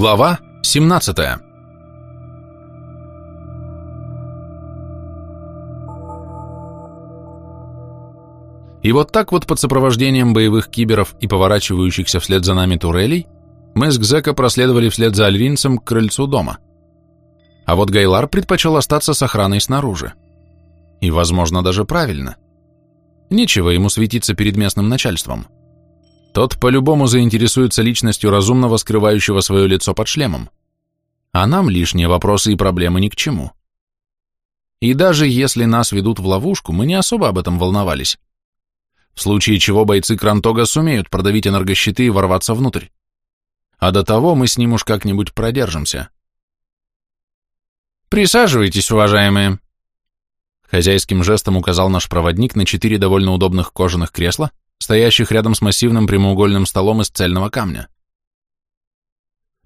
Глава 17 И вот так вот под сопровождением боевых киберов и поворачивающихся вслед за нами турелей мы с Гзека проследовали вслед за альвинцем к крыльцу дома. А вот Гайлар предпочел остаться с охраной снаружи. И, возможно, даже правильно. Нечего ему светиться перед местным начальством. Тот по-любому заинтересуется личностью разумного, скрывающего свое лицо под шлемом. А нам лишние вопросы и проблемы ни к чему. И даже если нас ведут в ловушку, мы не особо об этом волновались. В случае чего бойцы Крантога сумеют продавить энергощиты и ворваться внутрь. А до того мы с ним уж как-нибудь продержимся. «Присаживайтесь, уважаемые!» Хозяйским жестом указал наш проводник на четыре довольно удобных кожаных кресла, стоящих рядом с массивным прямоугольным столом из цельного камня.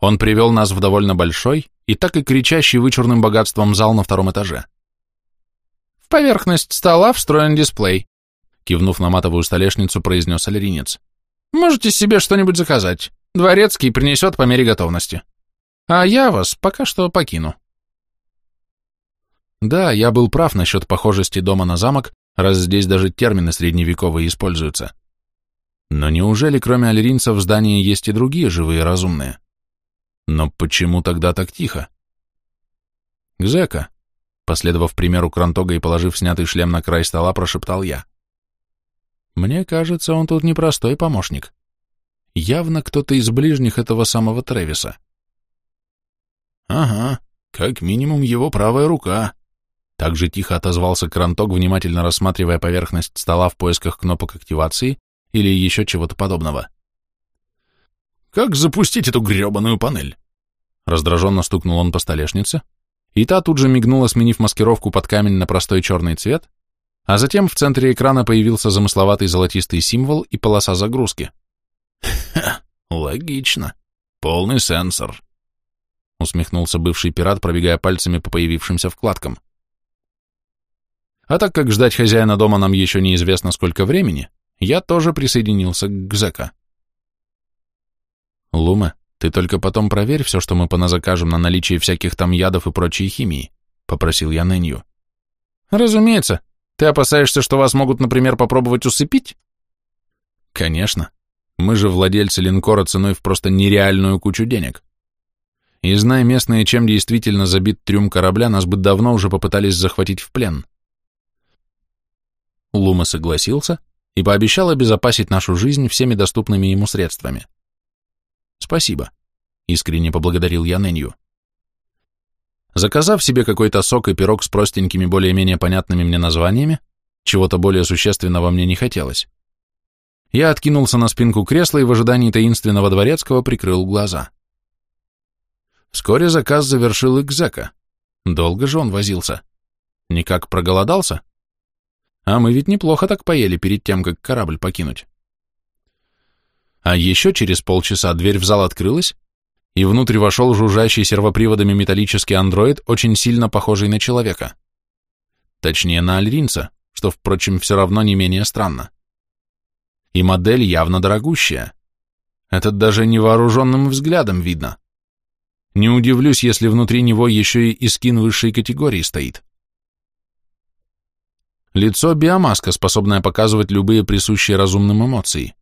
Он привел нас в довольно большой и так и кричащий вычурным богатством зал на втором этаже. В поверхность стола встроен дисплей, кивнув на матовую столешницу, произнес аллеринец. Можете себе что-нибудь заказать. Дворецкий принесет по мере готовности. А я вас пока что покину. Да, я был прав насчет похожести дома на замок, раз здесь даже термины средневековые используются. Но неужели кроме аллеринцев в здании есть и другие живые разумные? Но почему тогда так тихо? Гзека, последовав примеру Крантога и положив снятый шлем на край стола, прошептал я. Мне кажется, он тут непростой помощник. Явно кто-то из ближних этого самого Тревиса. Ага, как минимум его правая рука. Так же тихо отозвался Кранток, внимательно рассматривая поверхность стола в поисках кнопок активации или еще чего-то подобного. «Как запустить эту гребаную панель?» Раздраженно стукнул он по столешнице, и та тут же мигнула, сменив маскировку под камень на простой черный цвет, а затем в центре экрана появился замысловатый золотистый символ и полоса загрузки. «Ха, логично. Полный сенсор», — усмехнулся бывший пират, пробегая пальцами по появившимся вкладкам. А так как ждать хозяина дома нам еще неизвестно сколько времени, я тоже присоединился к Гзека. Лума, ты только потом проверь все, что мы поназакажем на наличие всяких там ядов и прочей химии, попросил я Нэнью. Разумеется. Ты опасаешься, что вас могут, например, попробовать усыпить? Конечно. Мы же владельцы линкора ценой в просто нереальную кучу денег. И зная местные, чем действительно забит трюм корабля, нас бы давно уже попытались захватить в плен. Лума согласился и пообещал обезопасить нашу жизнь всеми доступными ему средствами. «Спасибо», — искренне поблагодарил я Нэнью. Заказав себе какой-то сок и пирог с простенькими, более-менее понятными мне названиями, чего-то более существенного мне не хотелось, я откинулся на спинку кресла и в ожидании таинственного дворецкого прикрыл глаза. Вскоре заказ завершил Экзека. Долго же он возился. Никак проголодался? А мы ведь неплохо так поели перед тем, как корабль покинуть. А еще через полчаса дверь в зал открылась, и внутрь вошел жужжащий сервоприводами металлический андроид, очень сильно похожий на человека. Точнее, на альринца, что, впрочем, все равно не менее странно. И модель явно дорогущая. Это даже невооруженным взглядом видно. Не удивлюсь, если внутри него еще и искин высшей категории стоит. Лицо – биомаска, способная показывать любые присущие разумным эмоции.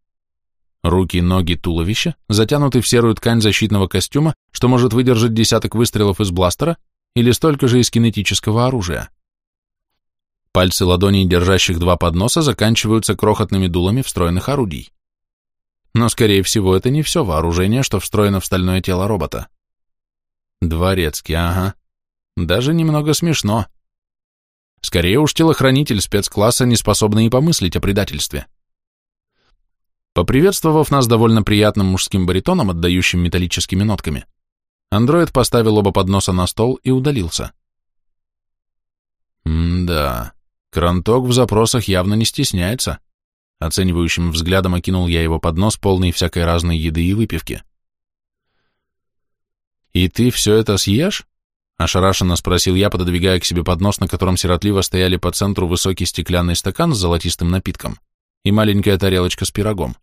Руки, ноги, туловище затянуты в серую ткань защитного костюма, что может выдержать десяток выстрелов из бластера или столько же из кинетического оружия. Пальцы ладоней, держащих два подноса, заканчиваются крохотными дулами встроенных орудий. Но, скорее всего, это не все вооружение, что встроено в стальное тело робота. Дворецкий, ага. Даже немного смешно. Скорее уж телохранитель спецкласса, не способный и помыслить о предательстве. Поприветствовав нас довольно приятным мужским баритоном, отдающим металлическими нотками, андроид поставил оба подноса на стол и удалился. М-да, Кранток в запросах явно не стесняется. Оценивающим взглядом окинул я его поднос, полный всякой разной еды и выпивки. «И ты все это съешь?» Ошарашенно спросил я, пододвигая к себе поднос, на котором сиротливо стояли по центру высокий стеклянный стакан с золотистым напитком и маленькая тарелочка с пирогом.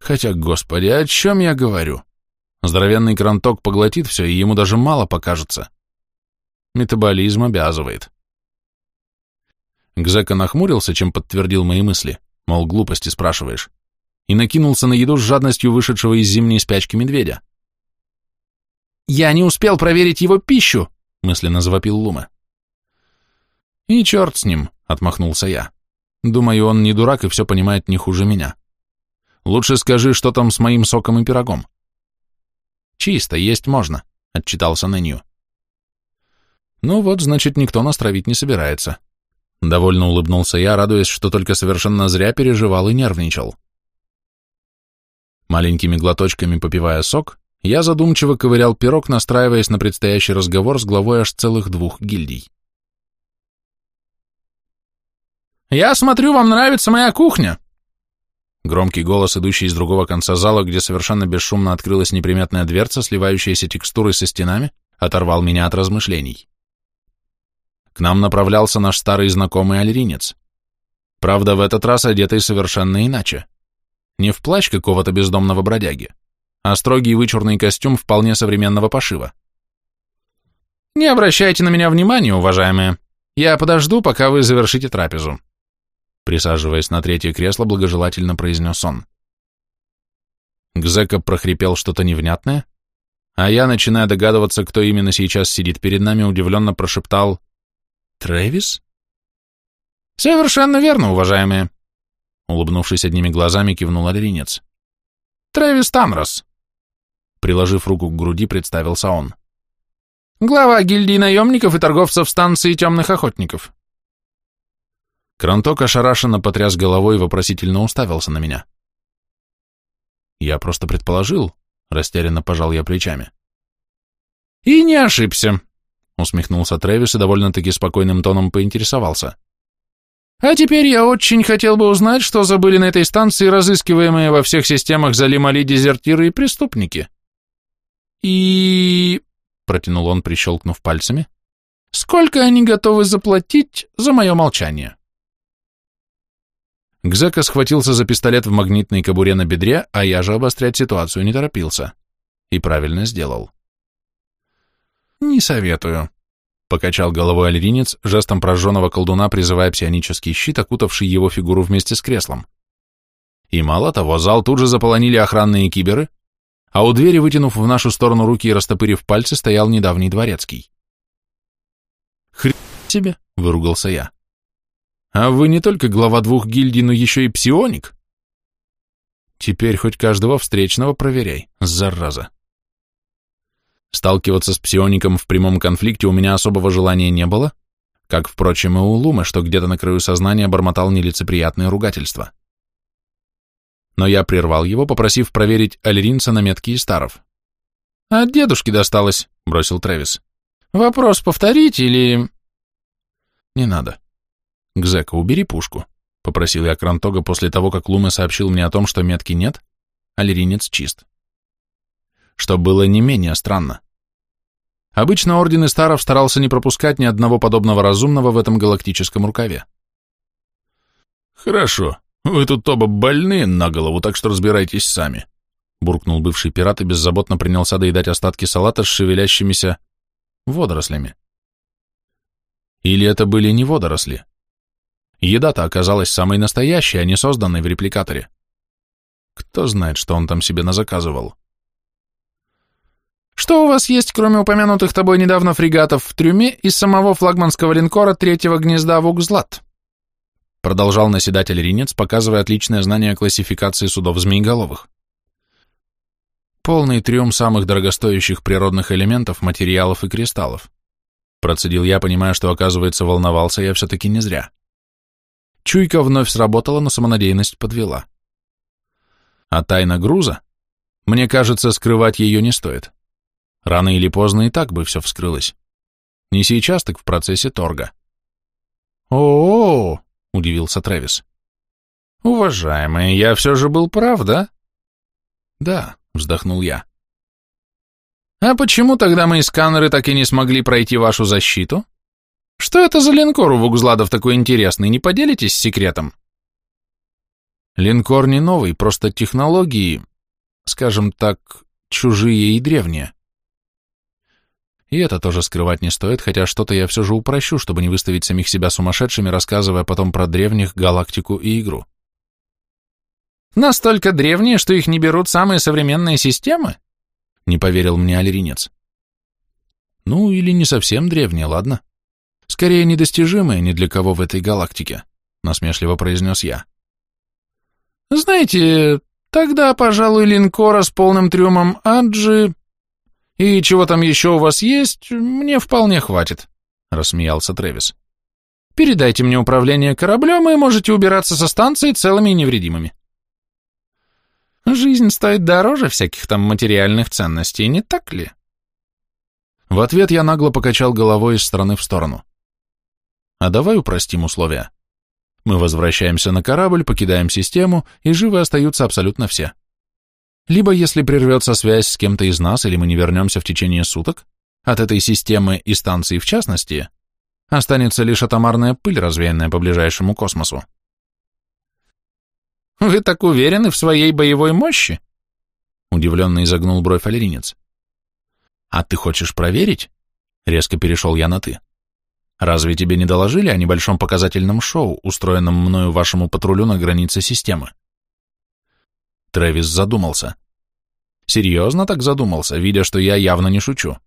Хотя, господи, о чем я говорю? Здоровенный кранток поглотит все, и ему даже мало покажется. Метаболизм обязывает. Гзека нахмурился, чем подтвердил мои мысли, мол, глупости спрашиваешь, и накинулся на еду с жадностью вышедшего из зимней спячки медведя. «Я не успел проверить его пищу!» — мысленно завопил Лума. «И черт с ним!» — отмахнулся я. «Думаю, он не дурак и все понимает не хуже меня. Лучше скажи, что там с моим соком и пирогом». «Чисто, есть можно», — отчитался Нэнью. «Ну вот, значит, никто нас травить не собирается». Довольно улыбнулся я, радуясь, что только совершенно зря переживал и нервничал. Маленькими глоточками попивая сок, я задумчиво ковырял пирог, настраиваясь на предстоящий разговор с главой аж целых двух гильдий. «Я смотрю, вам нравится моя кухня!» Громкий голос, идущий из другого конца зала, где совершенно бесшумно открылась неприметная дверца, сливающаяся текстурой со стенами, оторвал меня от размышлений. К нам направлялся наш старый знакомый альринец. Правда, в этот раз одетый совершенно иначе. Не в плащ какого-то бездомного бродяги, а строгий вычурный костюм вполне современного пошива. «Не обращайте на меня внимания, уважаемые. Я подожду, пока вы завершите трапезу», присаживаясь на третье кресло, благожелательно произнес он. Гзека прохрипел что-то невнятное, а я, начиная догадываться, кто именно сейчас сидит перед нами, удивленно прошептал «Трэвис?» «Совершенно верно, уважаемые», улыбнувшись одними глазами, кивнул Альринец. «Трэвис Тамрос», приложив руку к груди, представился он. «Глава гильдии наемников и торговцев станции темных охотников». Кранток ошарашенно потряс головой и вопросительно уставился на меня. «Я просто предположил», — растерянно пожал я плечами. «И не ошибся», — усмехнулся Трэвис и довольно-таки спокойным тоном поинтересовался. «А теперь я очень хотел бы узнать, что забыли на этой станции разыскиваемые во всех системах Залимали дезертиры и преступники». «И...» — протянул он, прищелкнув пальцами. «Сколько они готовы заплатить за мое молчание?» Гзека схватился за пистолет в магнитной кобуре на бедре, а я же обострять ситуацию не торопился. И правильно сделал. «Не советую», — покачал головой альринец, жестом прожженного колдуна, призывая псионический щит, окутавший его фигуру вместе с креслом. И мало того, зал тут же заполонили охранные киберы, а у двери, вытянув в нашу сторону руки и растопырив пальцы, стоял недавний дворецкий. «Хрен себе!» — выругался я. А вы не только глава двух гильдий, но еще и псионик? Теперь хоть каждого встречного проверяй, зараза. Сталкиваться с псиоником в прямом конфликте у меня особого желания не было, как, впрочем, и у Лумы, что где-то на краю сознания бормотал нелицеприятные ругательства. Но я прервал его, попросив проверить Альринца на метки и старов. «От дедушки досталось», — бросил Трэвис. «Вопрос повторить или...» «Не надо. «Гзека, убери пушку», — попросил я Крантога после того, как Луме сообщил мне о том, что метки нет, а лиринец чист. Что было не менее странно. Обычно Орден Истаров старался не пропускать ни одного подобного разумного в этом галактическом рукаве. «Хорошо, вы тут оба больные на голову, так что разбирайтесь сами», буркнул бывший пират и беззаботно принялся доедать остатки салата с шевелящимися водорослями. Или это были не водоросли? Еда-то оказалась самой настоящей, а не созданной в репликаторе. Кто знает, что он там себе назаказывал. «Что у вас есть, кроме упомянутых тобой недавно фрегатов в трюме и самого флагманского линкора третьего гнезда Вукзлат?» Продолжал наседатель Ринец, показывая отличное знание классификации судов змееголовых. Полный трюм самых дорогостоящих природных элементов, материалов и кристаллов. Процедил я, понимая, что, оказывается, волновался я все-таки не зря. Чуйка вновь сработала, но самонадеянность подвела. А тайна груза? Мне кажется, скрывать ее не стоит. Рано или поздно и так бы все вскрылось. Не сейчас, так в процессе торга. «О-о-о!» — удивился Трэвис. «Уважаемый, я все же был прав, да?» «Да», — вздохнул я. «А почему тогда мои сканеры так и не смогли пройти вашу защиту?» Что это за линкор у Вугзладов такой интересный, не поделитесь секретом? Линкор не новый, просто технологии, скажем так, чужие и древние. И это тоже скрывать не стоит, хотя что-то я все же упрощу, чтобы не выставить самих себя сумасшедшими, рассказывая потом про древних, галактику и игру. Настолько древние, что их не берут самые современные системы? Не поверил мне алиринец. Ну, или не совсем древние, ладно? Скорее, недостижимые ни для кого в этой галактике, насмешливо произнес я. Знаете, тогда, пожалуй, линкора с полным трюмом Аджи и чего там еще у вас есть, мне вполне хватит, рассмеялся Трэвис. Передайте мне управление кораблем, и можете убираться со станции целыми и невредимыми. Жизнь стоит дороже всяких там материальных ценностей, не так ли? В ответ я нагло покачал головой из стороны в сторону. А давай упростим условия. Мы возвращаемся на корабль, покидаем систему, и живы остаются абсолютно все. Либо, если прервется связь с кем-то из нас, или мы не вернемся в течение суток, от этой системы и станции в частности, останется лишь атомарная пыль, развеянная по ближайшему космосу. «Вы так уверены в своей боевой мощи?» Удивленно изогнул бровь аллеринец. «А ты хочешь проверить?» Резко перешел я на «ты». «Разве тебе не доложили о небольшом показательном шоу, устроенном мною вашему патрулю на границе системы?» Трэвис задумался. Серьезно так задумался, видя, что я явно не шучу.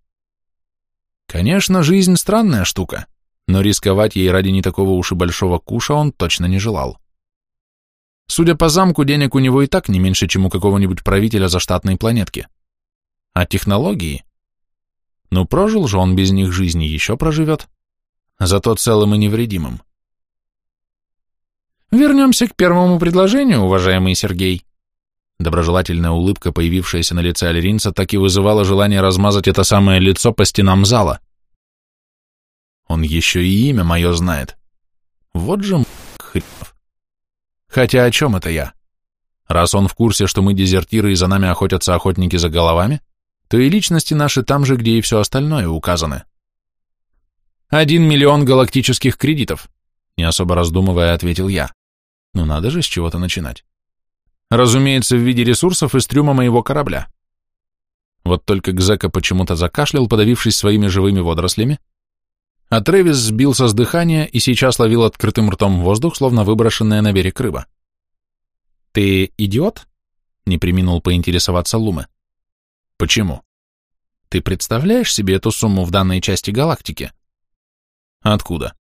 Конечно, жизнь странная штука, но рисковать ей ради не такого уж и большого куша он точно не желал. Судя по замку, денег у него и так не меньше, чем у какого-нибудь правителя заштатной планетки. А технологии? Ну, прожил же он без них жизни, еще проживет. Зато целым и невредимым. Вернемся к первому предложению, уважаемый Сергей. Доброжелательная улыбка, появившаяся на лице Альринца, так и вызывала желание размазать это самое лицо по стенам зала. Он еще и имя мое знает. Вот же хренов. Хотя о чем это я? Раз он в курсе, что мы дезертиры и за нами охотятся охотники за головами, то и личности наши там же, где и все остальное указаны. Один миллион галактических кредитов, не особо раздумывая, ответил я. Ну надо же с чего-то начинать. Разумеется, в виде ресурсов из трюма моего корабля. Вот только Гзека почему-то закашлял, подавившись своими живыми водорослями, а Трэвис сбился с дыхания и сейчас ловил открытым ртом воздух, словно выброшенная на берег рыба. «Ты идиот?» — не приминул поинтересоваться Луме. «Почему?» «Ты представляешь себе эту сумму в данной части галактики?» «Откуда?»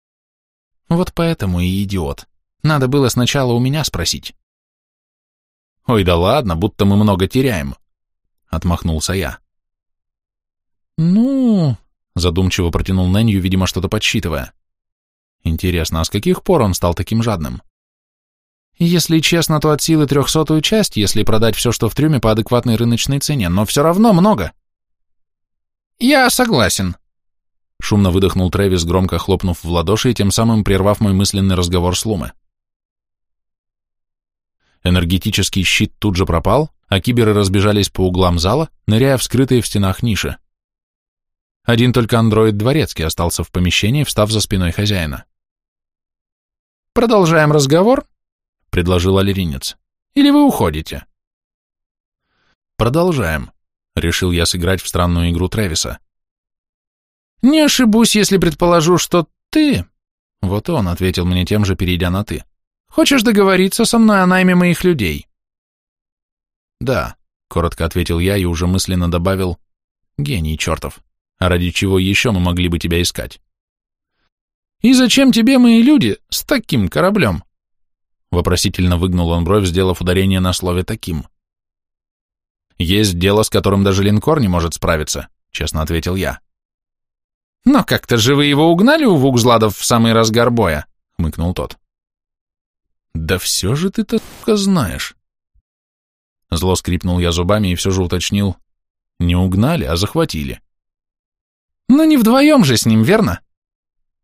«Вот поэтому и идиот. Надо было сначала у меня спросить». «Ой, да ладно, будто мы много теряем», — отмахнулся я. «Ну...» — задумчиво протянул Нэнью, видимо, что-то подсчитывая. «Интересно, а с каких пор он стал таким жадным?» «Если честно, то от силы трехсотую часть, если продать все, что в трюме по адекватной рыночной цене, но все равно много». «Я согласен», — шумно выдохнул Трэвис, громко хлопнув в ладоши и тем самым прервав мой мысленный разговор с Лумой. Энергетический щит тут же пропал, а киберы разбежались по углам зала, ныряя в скрытые в стенах ниши. Один только андроид Дворецкий остался в помещении, встав за спиной хозяина. «Продолжаем разговор?» — предложил аллеринец. «Или вы уходите?» «Продолжаем», — решил я сыграть в странную игру Трэвиса. «Не ошибусь, если предположу, что ты...» Вот он ответил мне тем же, перейдя на «ты». Хочешь договориться со мной о найме моих людей?» «Да», — коротко ответил я и уже мысленно добавил, «гений чертов, а ради чего еще мы могли бы тебя искать?» «И зачем тебе мои люди с таким кораблем?» Вопросительно выгнул он бровь, сделав ударение на слове «таким». «Есть дело, с которым даже линкор не может справиться», — честно ответил я. «Но как-то же вы его угнали у Вукзладов в самый разгар боя», — хмыкнул тот. Да все же ты-то, знаешь. Зло скрипнул я зубами и все же уточнил. Не угнали, а захватили. Ну не вдвоем же с ним, верно?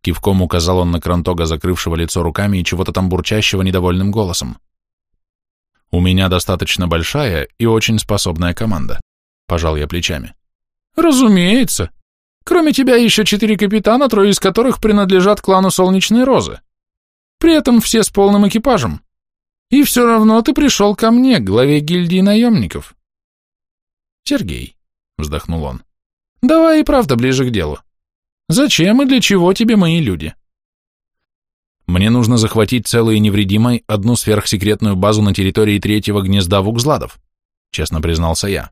Кивком указал он на Крантога, закрывшего лицо руками и чего-то там бурчащего недовольным голосом. «У меня достаточно большая и очень способная команда», — пожал я плечами. «Разумеется. Кроме тебя еще четыре капитана, трое из которых принадлежат клану Солнечной Розы. При этом все с полным экипажем. И все равно ты пришел ко мне, главе гильдии наемников. Сергей, вздохнул он, давай и правда ближе к делу. Зачем и для чего тебе мои люди? Мне нужно захватить целой и невредимой одну сверхсекретную базу на территории третьего гнезда Вукзладов, честно признался я.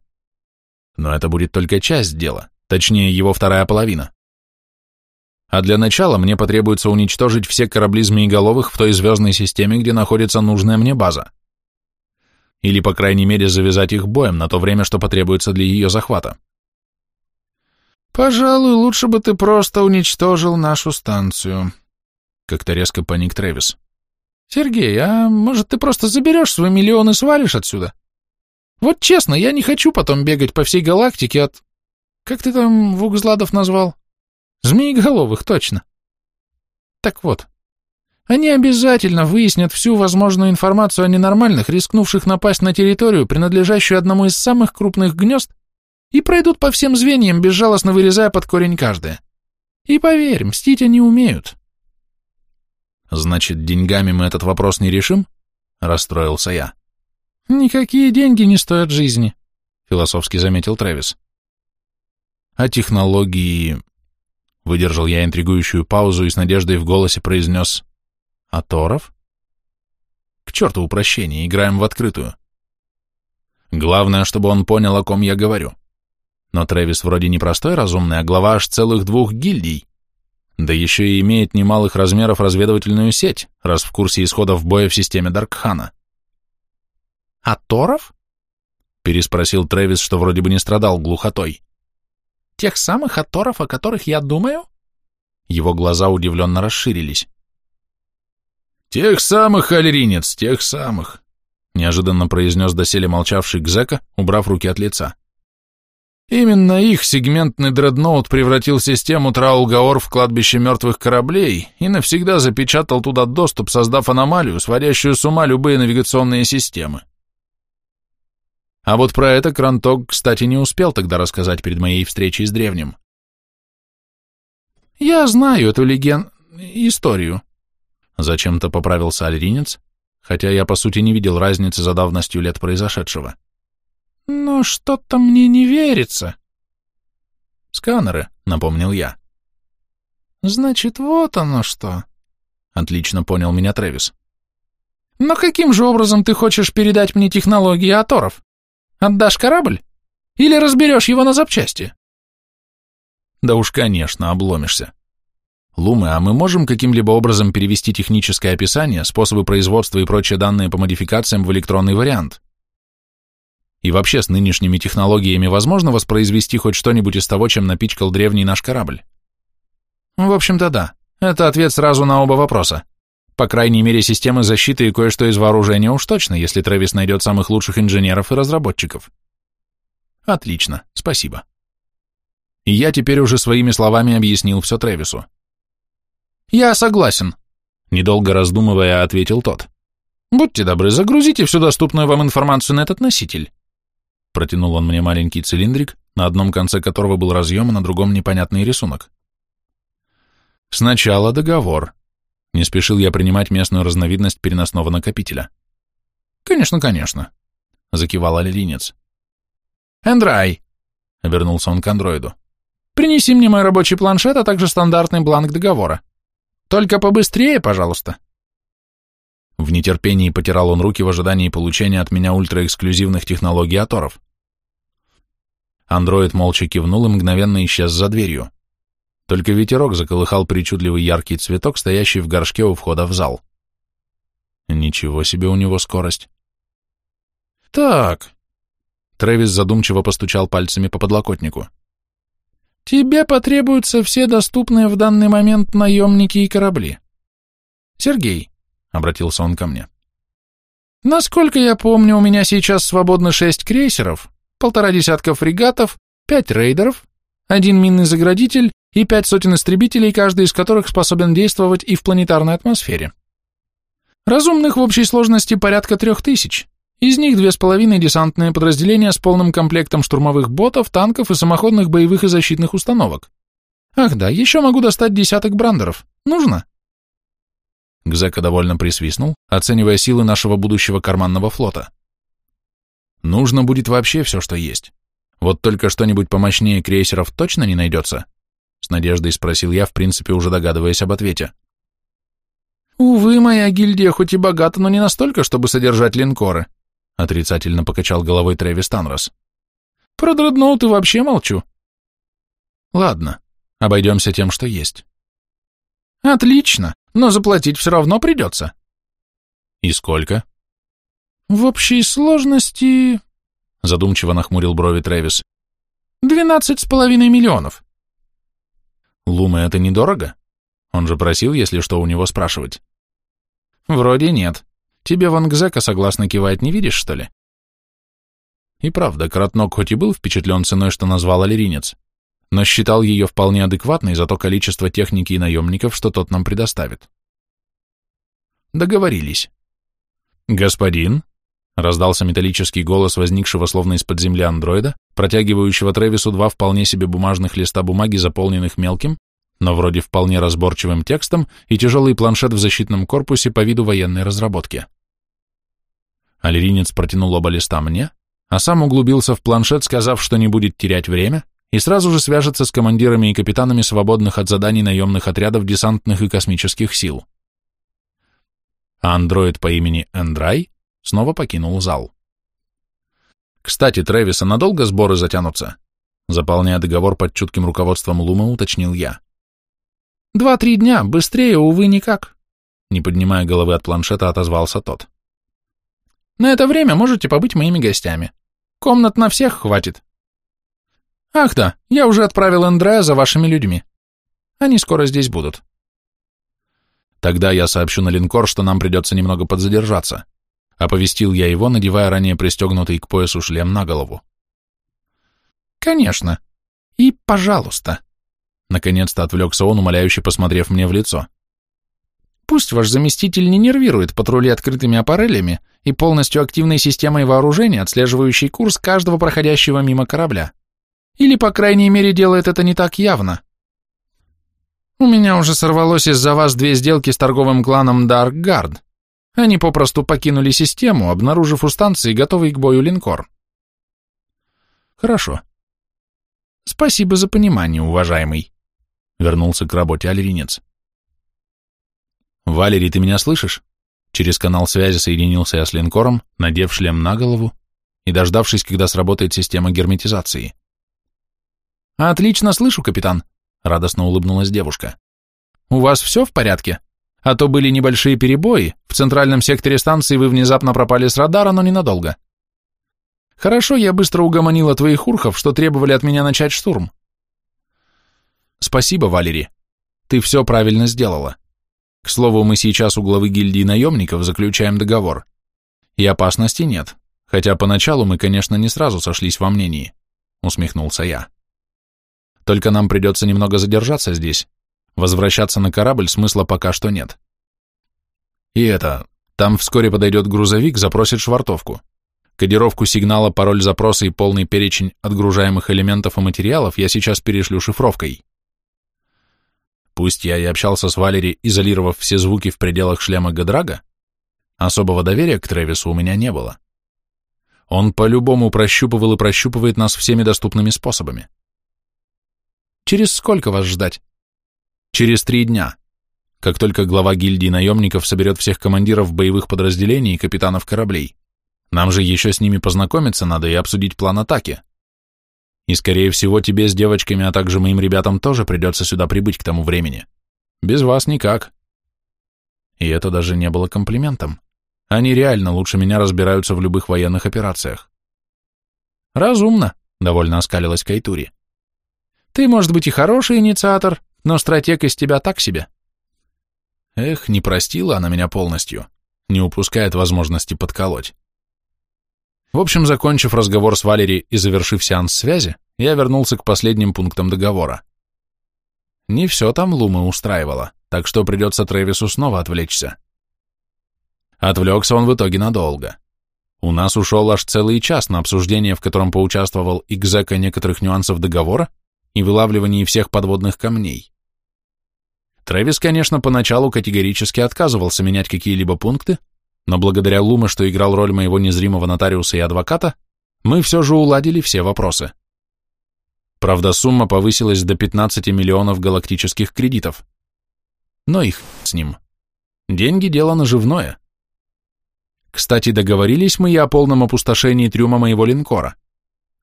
Но это будет только часть дела, точнее его вторая половина. А для начала мне потребуется уничтожить все корабли змееголовых в той звездной системе, где находится нужная мне база. Или, по крайней мере, завязать их боем на то время, что потребуется для ее захвата. «Пожалуй, лучше бы ты просто уничтожил нашу станцию», — как-то резко паник Трэвис. «Сергей, а может, ты просто заберешь свой миллион и свалишь отсюда? Вот честно, я не хочу потом бегать по всей галактике от... Как ты там Вугзладов назвал?» Змееголовых, точно. Так вот, они обязательно выяснят всю возможную информацию о ненормальных, рискнувших напасть на территорию, принадлежащую одному из самых крупных гнезд, и пройдут по всем звеньям, безжалостно вырезая под корень каждое. И поверь, мстить они умеют. Значит, деньгами мы этот вопрос не решим? Расстроился я. Никакие деньги не стоят жизни, философски заметил Трэвис. А технологии Выдержал я интригующую паузу и с надеждой в голосе произнес «Аторов?» К черту упрощение, играем в открытую. Главное, чтобы он понял, о ком я говорю. Но Трэвис вроде не простой разумный, а глава аж целых двух гильдий. Да еще и имеет немалых размеров разведывательную сеть, раз в курсе исходов боя в системе Даркхана. «Аторов?» — переспросил Трэвис, что вроде бы не страдал глухотой. Тех самых Аторов, о которых я думаю? Его глаза удивленно расширились. Тех самых, Альринец, тех самых, неожиданно произнес доселе молчавший Гзека, убрав руки от лица. Именно их сегментный дредноут превратил систему Траулгаор в кладбище мертвых кораблей и навсегда запечатал туда доступ, создав аномалию, сводящую с ума любые навигационные системы. А вот про это Кранток, кстати, не успел тогда рассказать перед моей встречей с древним. «Я знаю эту леген... историю», — зачем-то поправился альринец, хотя я, по сути, не видел разницы за давностью лет произошедшего. «Но что-то мне не верится». «Сканеры», — напомнил я. «Значит, вот оно что», — отлично понял меня Трэвис. «Но каким же образом ты хочешь передать мне технологии Аторов?» Отдашь корабль? Или разберешь его на запчасти? Да уж, конечно, обломишься. Лумы, а мы можем каким-либо образом перевести техническое описание, способы производства и прочие данные по модификациям в электронный вариант? И вообще с нынешними технологиями возможно воспроизвести хоть что-нибудь из того, чем напичкал древний наш корабль? В общем-то да. Это ответ сразу на оба вопроса. По крайней мере, системы защиты и кое-что из вооружения уж точно, если Трэвис найдет самых лучших инженеров и разработчиков. Отлично, спасибо. И я теперь уже своими словами объяснил все Трэвису. Я согласен, недолго раздумывая, ответил тот. Будьте добры, загрузите всю доступную вам информацию на этот носитель. Протянул он мне маленький цилиндрик, на одном конце которого был разъем, а на другом непонятный рисунок. Сначала договор, не спешил я принимать местную разновидность переносного накопителя. «Конечно, конечно», — закивал оленец. «Эндрай», — обернулся он к андроиду, — «принеси мне мой рабочий планшет, а также стандартный бланк договора. Только побыстрее, пожалуйста». В нетерпении потирал он руки в ожидании получения от меня ультраэксклюзивных технологий Аторов. Андроид молча кивнул и мгновенно исчез за дверью. Только ветерок заколыхал причудливый яркий цветок, стоящий в горшке у входа в зал. Ничего себе у него скорость. Так. Трэвис задумчиво постучал пальцами по подлокотнику. Тебе потребуются все доступные в данный момент наемники и корабли. Сергей, обратился он ко мне. Насколько я помню, у меня сейчас свободно шесть крейсеров, полтора десятка фрегатов, пять рейдеров, один минный заградитель и пять сотен истребителей, каждый из которых способен действовать и в планетарной атмосфере. Разумных в общей сложности порядка трех тысяч, из них две с половиной десантные подразделения с полным комплектом штурмовых ботов, танков и самоходных боевых и защитных установок. Ах да, еще могу достать десяток брандеров. Нужно? Гзека довольно присвистнул, оценивая силы нашего будущего карманного флота. Нужно будет вообще все, что есть. Вот только что-нибудь помощнее крейсеров точно не найдется? С надеждой спросил я, в принципе, уже догадываясь об ответе. Увы, моя гильдия хоть и богата, но не настолько, чтобы содержать линкоры, отрицательно покачал головой Трэвис Танрос. Про дредноуты вообще молчу. Ладно, обойдемся тем, что есть. Отлично, но заплатить все равно придется. И сколько? В общей сложности... Задумчиво нахмурил брови Трэвис. Двенадцать с половиной миллионов. Лума это недорого? Он же просил, если что, у него спрашивать. Вроде нет. Тебе Ван Гзека согласно кивает, не видишь, что ли? И правда, Кратнок хоть и был впечатлен ценой, что назвал аллеринец, но считал ее вполне адекватной за то количество техники и наемников, что тот нам предоставит. Договорились. «Господин?» — раздался металлический голос возникшего словно из-под земли андроида, протягивающего Тревису два вполне себе бумажных листа бумаги, заполненных мелким, но вроде вполне разборчивым текстом и тяжелый планшет в защитном корпусе по виду военной разработки. Алиринец протянул оба листа мне, а сам углубился в планшет, сказав, что не будет терять время, и сразу же свяжется с командирами и капитанами свободных от заданий наемных отрядов десантных и космических сил. А андроид по имени Эндрай снова покинул зал. «Кстати, Трэвиса, надолго сборы затянутся?» Заполняя договор под чутким руководством Лума, уточнил я. «Два-три дня, быстрее, увы, никак», не поднимая головы от планшета, отозвался тот. «На это время можете побыть моими гостями. Комнат на всех хватит. Ах да, я уже отправил Эндрея за вашими людьми. Они скоро здесь будут. Тогда я сообщу на линкор, что нам придется немного подзадержаться. Оповестил я его, надевая ранее пристегнутый к поясу шлем на голову. Конечно. И пожалуйста. Наконец-то отвлекся он, умоляюще посмотрев мне в лицо. Пусть ваш заместитель не нервирует патрули открытыми аппарелями и полностью активной системой вооружения, отслеживающей курс каждого проходящего мимо корабля. Или, по крайней мере, делает это не так явно. У меня уже сорвалось из-за вас две сделки с торговым кланом Dark Guard. Они попросту покинули систему, обнаружив у станции готовый к бою линкор. Хорошо. Спасибо за понимание, уважаемый. Вернулся к работе Альринец. «Валерий, ты меня слышишь?» Через канал связи соединился я с линкором, надев шлем на голову и дождавшись, когда сработает система герметизации. «Отлично слышу, капитан», — радостно улыбнулась девушка. «У вас все в порядке? А то были небольшие перебои, в центральном секторе станции вы внезапно пропали с радара, но ненадолго. Хорошо, я быстро угомонила твоих урхов, что требовали от меня начать штурм». «Спасибо, Валерий. Ты все правильно сделала. К слову, мы сейчас у главы гильдии наемников заключаем договор. И опасности нет, хотя поначалу мы, конечно, не сразу сошлись во мнении», — усмехнулся я. Только нам придется немного задержаться здесь. Возвращаться на корабль смысла пока что нет. И это, там вскоре подойдет грузовик, запросит швартовку. Кодировку сигнала, пароль запроса и полный перечень отгружаемых элементов и материалов я сейчас перешлю шифровкой. Пусть я и общался с Валери, изолировав все звуки в пределах шлема Гадрага, особого доверия к Тревису у меня не было. Он по-любому прощупывал и прощупывает нас всеми доступными способами. Через сколько вас ждать? Через три дня. Как только глава гильдии наемников соберет всех командиров боевых подразделений и капитанов кораблей. Нам же еще с ними познакомиться надо и обсудить план атаки. И, скорее всего, тебе с девочками, а также моим ребятам тоже придется сюда прибыть к тому времени. Без вас никак. И это даже не было комплиментом. Они реально лучше меня разбираются в любых военных операциях. Разумно, довольно оскалилась Кайтури. Ты, может быть, и хороший инициатор, но стратег из тебя так себе. Эх, не простила она меня полностью, не упускает возможности подколоть. В общем, закончив разговор с Валери и завершив сеанс связи, я вернулся к последним пунктам договора. Не все там Лумы устраивало, так что придется Трэвису снова отвлечься. Отвлекся он в итоге надолго. У нас ушел аж целый час на обсуждение, в котором поучаствовал и экзека некоторых нюансов договора, и вылавливании всех подводных камней. Трэвис, конечно, поначалу категорически отказывался менять какие-либо пункты, но благодаря Луме, что играл роль моего незримого нотариуса и адвоката, мы все же уладили все вопросы, Правда, сумма повысилась до 15 миллионов галактических кредитов. Но их с ним. Деньги – дело наживное. Кстати, договорились мы и о полном опустошении трюма моего линкора.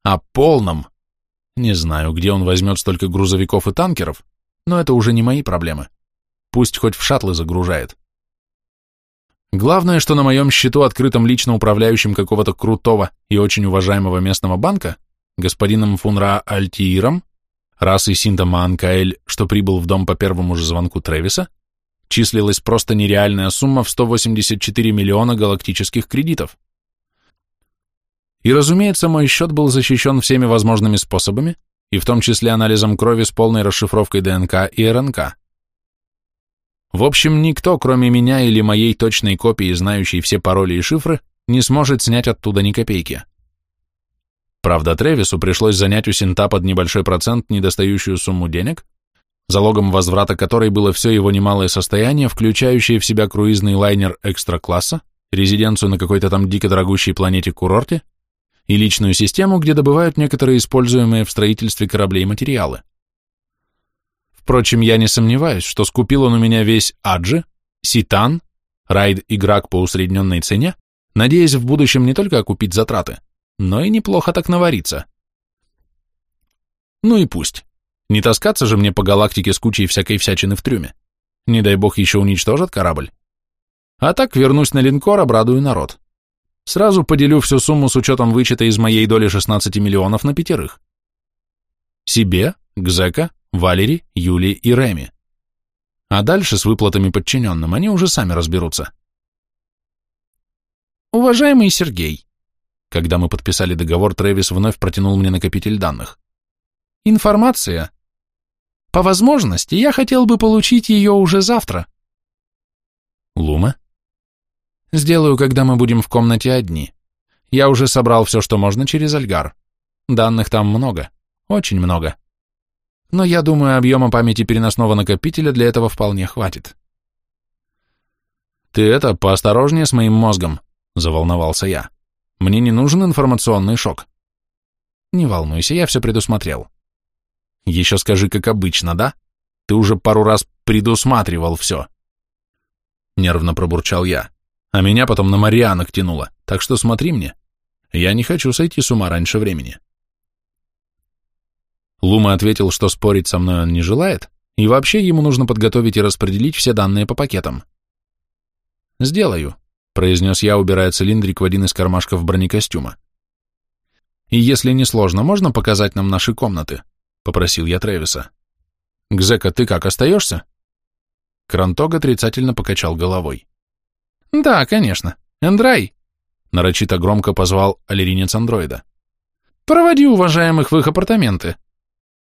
О полном. Не знаю, где он возьмет столько грузовиков и танкеров, но это уже не мои проблемы. Пусть хоть в шаттлы загружает. Главное, что на моем счету, открытом лично управляющим какого-то крутого и очень уважаемого местного банка, господином Фунра Альтииром, расы Синта Маанкаэль, что прибыл в дом по первому же звонку Тревиса, числилась просто нереальная сумма в 184 миллиона галактических кредитов. И, разумеется, мой счет был защищен всеми возможными способами, и в том числе анализом крови с полной расшифровкой ДНК и РНК. В общем, никто, кроме меня или моей точной копии, знающей все пароли и шифры, не сможет снять оттуда ни копейки. Правда, Тревису пришлось занять у Синта под небольшой процент недостающую сумму денег, залогом возврата которой было все его немалое состояние, включающее в себя круизный лайнер экстра-класса, резиденцию на какой-то там дико дорогущей планете-курорте и личную систему, где добывают некоторые используемые в строительстве кораблей материалы. Впрочем, я не сомневаюсь, что скупил он у меня весь Аджи, Ситан, Райд и Грак по усредненной цене, надеясь в будущем не только окупить затраты, но и неплохо так навариться. Ну и пусть. Не таскаться же мне по галактике с кучей всякой всячины в трюме. Не дай бог еще уничтожат корабль. А так вернусь на линкор, обрадую народ. Сразу поделю всю сумму с учетом вычета из моей доли 16 миллионов на пятерых. Себе, Гзека, Валери, Юли и Реми. А дальше с выплатами подчиненным они уже сами разберутся. Уважаемый Сергей, когда мы подписали договор, Трэвис вновь протянул мне накопитель данных. Информация, по возможности, я хотел бы получить ее уже завтра. Лума? Сделаю, когда мы будем в комнате одни. Я уже собрал все, что можно через Альгар. Данных там много, очень много. Но я думаю, объема памяти переносного накопителя для этого вполне хватит. Ты это, поосторожнее с моим мозгом, заволновался я. Мне не нужен информационный шок. Не волнуйся, я все предусмотрел. Еще скажи, как обычно, да? Ты уже пару раз предусматривал все. Нервно пробурчал я. А меня потом на Марианок тянуло, так что смотри мне. Я не хочу сойти с ума раньше времени. Лума ответил, что спорить со мной он не желает, и вообще ему нужно подготовить и распределить все данные по пакетам. «Сделаю», — произнес я, убирая цилиндрик в один из кармашков бронекостюма. «И если не сложно, можно показать нам наши комнаты?» попросил я Трэвиса. «Гзека, ты как, остаешься?» Крантог отрицательно покачал головой. «Да, конечно. Эндрай!» Нарочито громко позвал аллеринец андроида. «Проводи уважаемых в их апартаменты.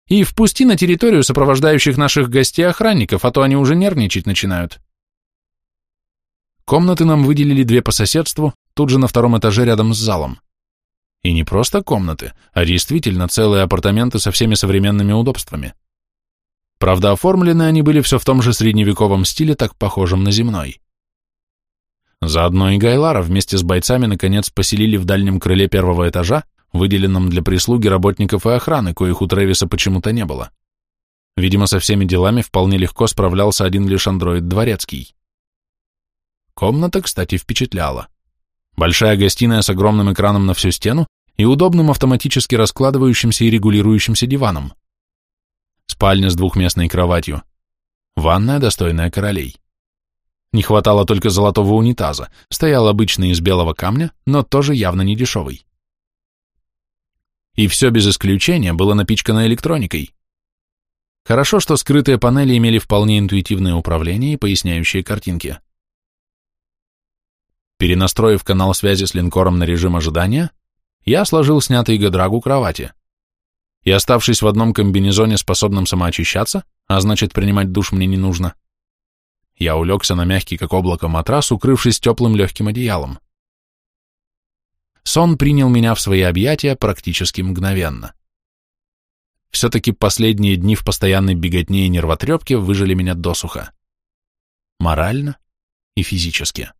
И впусти на территорию сопровождающих наших гостей охранников, а то они уже нервничать начинают». Комнаты нам выделили две по соседству, тут же на втором этаже рядом с залом. И не просто комнаты, а действительно целые апартаменты со всеми современными удобствами. Правда, оформлены они были все в том же средневековом стиле, так похожем на земной. Заодно и Гайлара вместе с бойцами наконец поселили в дальнем крыле первого этажа, выделенном для прислуги работников и охраны, коих у Трэвиса почему-то не было. Видимо, со всеми делами вполне легко справлялся один лишь андроид Дворецкий. Комната, кстати, впечатляла. Большая гостиная с огромным экраном на всю стену и удобным автоматически раскладывающимся и регулирующимся диваном. Спальня с двухместной кроватью. Ванная, достойная королей. Не хватало только золотого унитаза, стоял обычный из белого камня, но тоже явно не дешевый. И все без исключения было напичкано электроникой. Хорошо, что скрытые панели имели вполне интуитивное управление и поясняющие картинки. Перенастроив канал связи с линкором на режим ожидания, я сложил снятый гадрагу кровати. И оставшись в одном комбинезоне, способном самоочищаться, а значит принимать душ мне не нужно, я улегся на мягкий, как облако, матрас, укрывшись теплым легким одеялом. Сон принял меня в свои объятия практически мгновенно. Все-таки последние дни в постоянной беготне и нервотрепке выжили меня досуха. Морально и физически.